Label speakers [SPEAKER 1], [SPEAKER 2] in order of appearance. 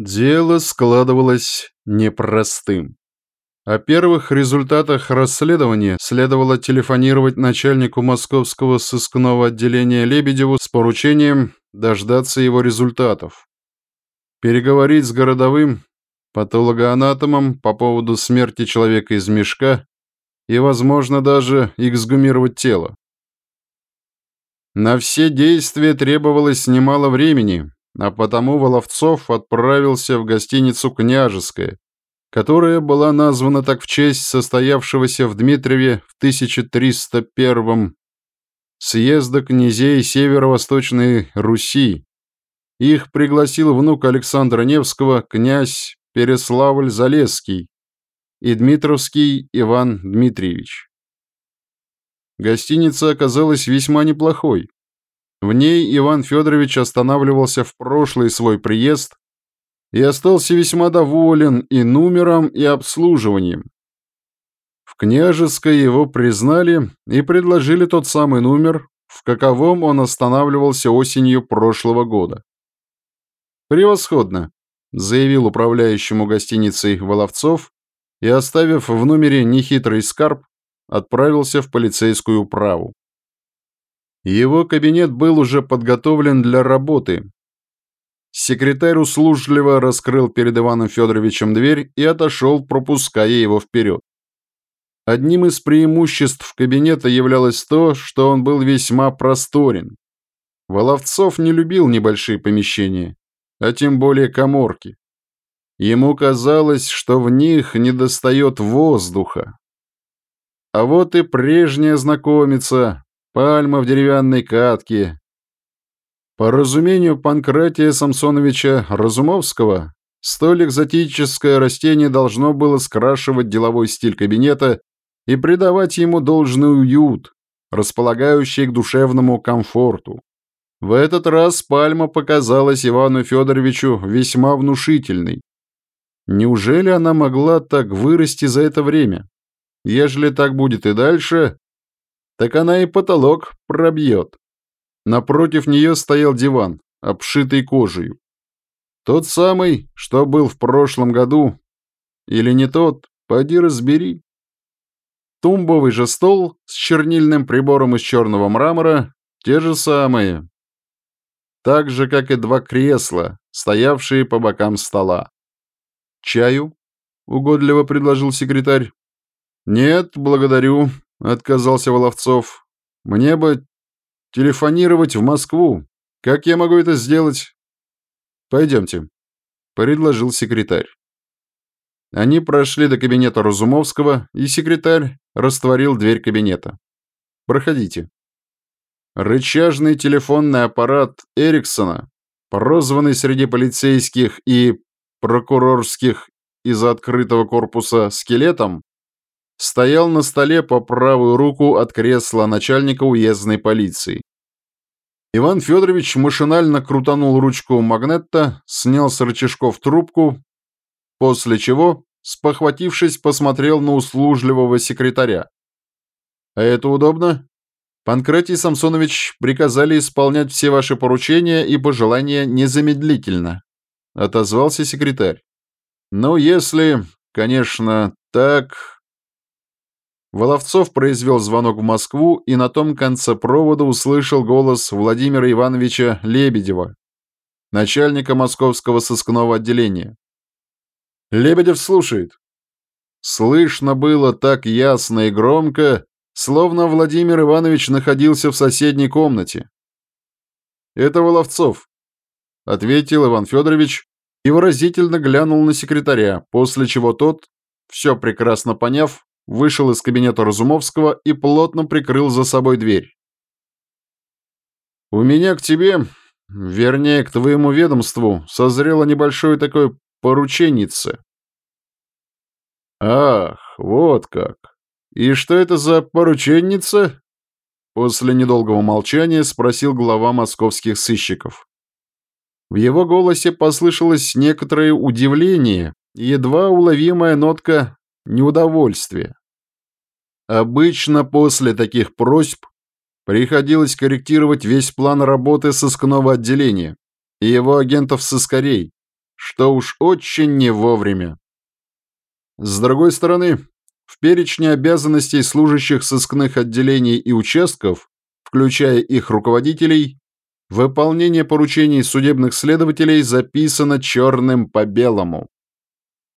[SPEAKER 1] Дело складывалось непростым. О первых результатах расследования следовало телефонировать начальнику московского сыскного отделения Лебедеву с поручением дождаться его результатов. Переговорить с городовым патологоанатомом по поводу смерти человека из мешка и, возможно, даже эксгумировать тело. На все действия требовалось немало времени, а потому Воловцов отправился в гостиницу «Княжеская», которая была названа так в честь состоявшегося в Дмитрове в 1301 съезда князей Северо-Восточной Руси. Их пригласил внук Александра Невского, князь Переславль-Залесский и Дмитровский Иван Дмитриевич. Гостиница оказалась весьма неплохой. В ней Иван Федорович останавливался в прошлый свой приезд и остался весьма доволен и номером, и обслуживанием. В княжеской его признали и предложили тот самый номер, в каковом он останавливался осенью прошлого года. «Превосходно», — заявил управляющему гостиницей Воловцов и, оставив в номере нехитрый скарб, отправился в полицейскую управу. Его кабинет был уже подготовлен для работы, Секретарь услужливо раскрыл перед Иваном Федоровичем дверь и отошел, пропуская его вперед. Одним из преимуществ кабинета являлось то, что он был весьма просторен. Воловцов не любил небольшие помещения, а тем более коморки. Ему казалось, что в них недостает воздуха. А вот и прежняя знакомица, пальма в деревянной катке, по разумению Панкратия Самсоновича Разумовского, столь экзотическое растение должно было скрашивать деловой стиль кабинета и придавать ему должный уют, располагающий к душевному комфорту. В этот раз пальма показалась Ивану Федоровичу весьма внушительной. Неужели она могла так вырасти за это время? Ежели так будет и дальше, так она и потолок пробьет. Напротив нее стоял диван, обшитый кожей. Тот самый, что был в прошлом году. Или не тот, поди разбери. Тумбовый же стол с чернильным прибором из черного мрамора, те же самые. Так же, как и два кресла, стоявшие по бокам стола. «Чаю?» — угодливо предложил секретарь. «Нет, благодарю», — отказался Воловцов. «Мне бы телефонировать в Москву. Как я могу это сделать? Пойдемте, предложил секретарь. Они прошли до кабинета Разумовского, и секретарь растворил дверь кабинета. Проходите. Рычажный телефонный аппарат Эриксона, прозванный среди полицейских и прокурорских из-за открытого корпуса скелетом, стоял на столе по правую руку от кресла начальника уездной полиции. Иван Федорович машинально крутанул ручку магнета, снял с рычажков трубку, после чего, спохватившись, посмотрел на услужливого секретаря. «А это удобно?» «Панкратий Самсонович приказали исполнять все ваши поручения и пожелания незамедлительно», — отозвался секретарь. «Ну, если, конечно, так...» Воловцов произвел звонок в Москву и на том конце провода услышал голос Владимира Ивановича Лебедева, начальника московского сыскного отделения. «Лебедев слушает». Слышно было так ясно и громко, словно Владимир Иванович находился в соседней комнате. «Это Воловцов», — ответил Иван Федорович и выразительно глянул на секретаря, после чего тот, все прекрасно поняв, вышел из кабинета Разумовского и плотно прикрыл за собой дверь. «У меня к тебе, вернее, к твоему ведомству, созрело небольшое такое порученице». «Ах, вот как! И что это за порученница?» После недолгого молчания спросил глава московских сыщиков. В его голосе послышалось некоторое удивление едва уловимая нотка неудовольствия. Обычно после таких просьб приходилось корректировать весь план работы сыскного отделения и его агентов-сыскарей, что уж очень не вовремя. С другой стороны, в перечне обязанностей служащих сыскных отделений и участков, включая их руководителей, выполнение поручений судебных следователей записано черным по белому.